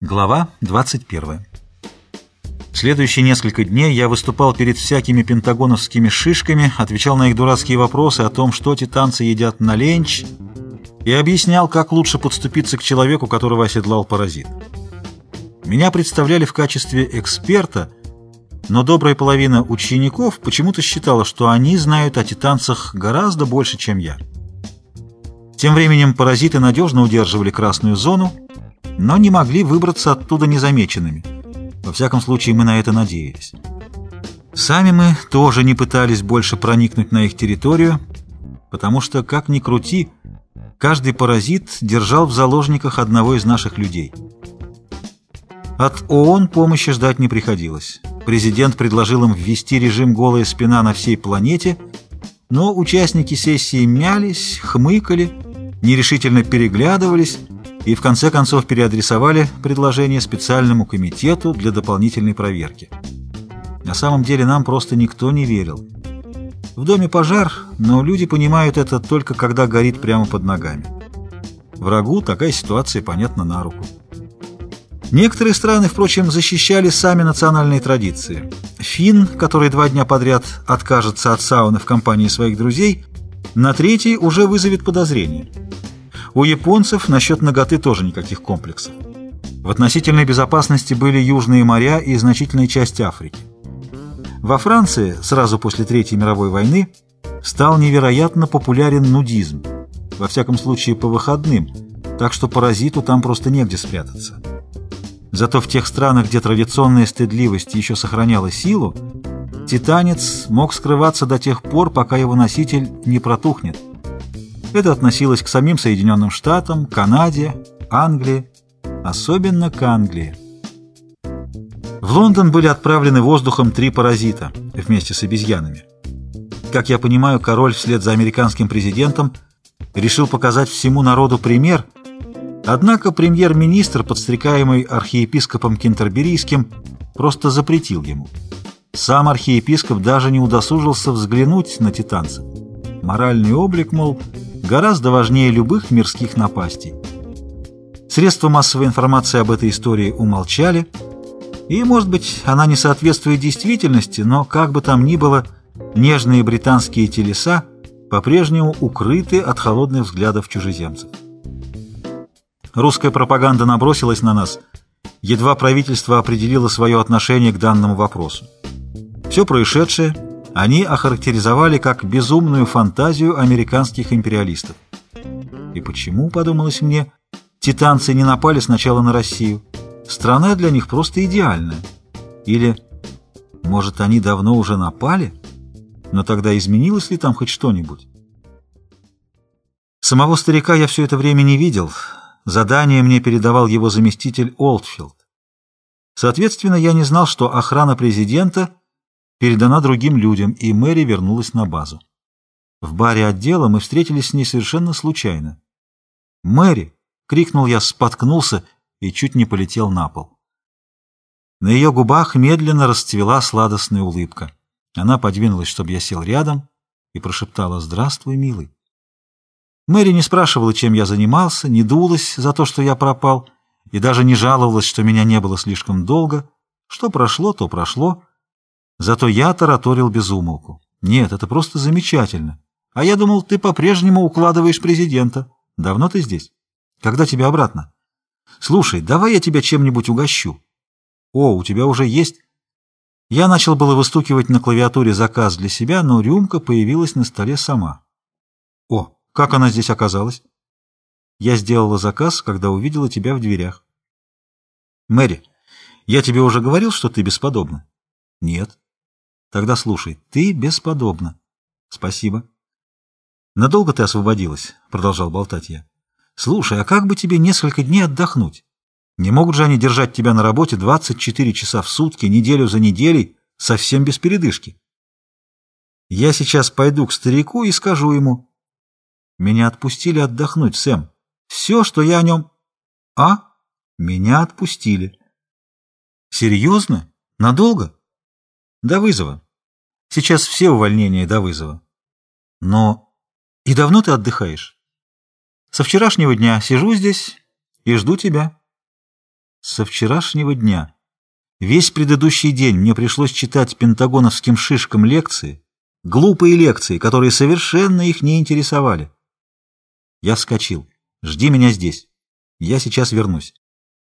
Глава 21. Следующие несколько дней я выступал перед всякими пентагоновскими шишками, отвечал на их дурацкие вопросы о том, что титанцы едят на ленч, и объяснял, как лучше подступиться к человеку, которого оседлал паразит. Меня представляли в качестве эксперта, но добрая половина учеников почему-то считала, что они знают о титанцах гораздо больше, чем я. Тем временем паразиты надежно удерживали красную зону, но не могли выбраться оттуда незамеченными. Во всяком случае, мы на это надеялись. Сами мы тоже не пытались больше проникнуть на их территорию, потому что, как ни крути, каждый паразит держал в заложниках одного из наших людей. От ООН помощи ждать не приходилось. Президент предложил им ввести режим «голая спина» на всей планете, но участники сессии мялись, хмыкали, нерешительно переглядывались и в конце концов переадресовали предложение специальному комитету для дополнительной проверки. На самом деле нам просто никто не верил. В доме пожар, но люди понимают это только когда горит прямо под ногами. Врагу такая ситуация понятна на руку. Некоторые страны, впрочем, защищали сами национальные традиции. Финн, который два дня подряд откажется от сауны в компании своих друзей, на третий уже вызовет подозрение – у японцев насчет ноготы тоже никаких комплексов. В относительной безопасности были южные моря и значительная часть Африки. Во Франции сразу после Третьей мировой войны стал невероятно популярен нудизм, во всяком случае по выходным, так что паразиту там просто негде спрятаться. Зато в тех странах, где традиционная стыдливость еще сохраняла силу, титанец мог скрываться до тех пор, пока его носитель не протухнет. Это относилось к самим Соединенным Штатам, Канаде, Англии, особенно к Англии. В Лондон были отправлены воздухом три паразита вместе с обезьянами. Как я понимаю, король вслед за американским президентом решил показать всему народу пример, однако премьер-министр, подстрекаемый архиепископом Кентерберийским, просто запретил ему. Сам архиепископ даже не удосужился взглянуть на титанцев. Моральный облик, мол, гораздо важнее любых мирских напастей. Средства массовой информации об этой истории умолчали, и, может быть, она не соответствует действительности, но, как бы там ни было, нежные британские телеса по-прежнему укрыты от холодных взглядов чужеземцев. Русская пропаганда набросилась на нас, едва правительство определило свое отношение к данному вопросу. Все происшедшее – они охарактеризовали как безумную фантазию американских империалистов. И почему, подумалось мне, титанцы не напали сначала на Россию? Страна для них просто идеальная. Или, может, они давно уже напали? Но тогда изменилось ли там хоть что-нибудь? Самого старика я все это время не видел. Задание мне передавал его заместитель Олдфилд. Соответственно, я не знал, что охрана президента передана другим людям, и Мэри вернулась на базу. В баре отдела мы встретились с ней совершенно случайно. «Мэри!» — крикнул я, споткнулся и чуть не полетел на пол. На ее губах медленно расцвела сладостная улыбка. Она подвинулась, чтобы я сел рядом, и прошептала «Здравствуй, милый». Мэри не спрашивала, чем я занимался, не дулась за то, что я пропал, и даже не жаловалась, что меня не было слишком долго. Что прошло, то прошло. Зато я тараторил без умолку. Нет, это просто замечательно. А я думал, ты по-прежнему укладываешь президента. Давно ты здесь? Когда тебя обратно? Слушай, давай я тебя чем-нибудь угощу. О, у тебя уже есть? Я начал было выстукивать на клавиатуре заказ для себя, но рюмка появилась на столе сама. О, как она здесь оказалась? Я сделала заказ, когда увидела тебя в дверях. Мэри, я тебе уже говорил, что ты бесподобна? Нет. Тогда слушай, ты бесподобна. Спасибо. Надолго ты освободилась? Продолжал болтать я. Слушай, а как бы тебе несколько дней отдохнуть? Не могут же они держать тебя на работе 24 часа в сутки, неделю за неделей, совсем без передышки? Я сейчас пойду к старику и скажу ему. Меня отпустили отдохнуть, Сэм. Все, что я о нем... А? Меня отпустили. Серьезно? Надолго? До вызова. Сейчас все увольнения до вызова. Но и давно ты отдыхаешь? Со вчерашнего дня сижу здесь и жду тебя. Со вчерашнего дня. Весь предыдущий день мне пришлось читать пентагоновским шишкам лекции, глупые лекции, которые совершенно их не интересовали. Я вскочил. «Жди меня здесь. Я сейчас вернусь».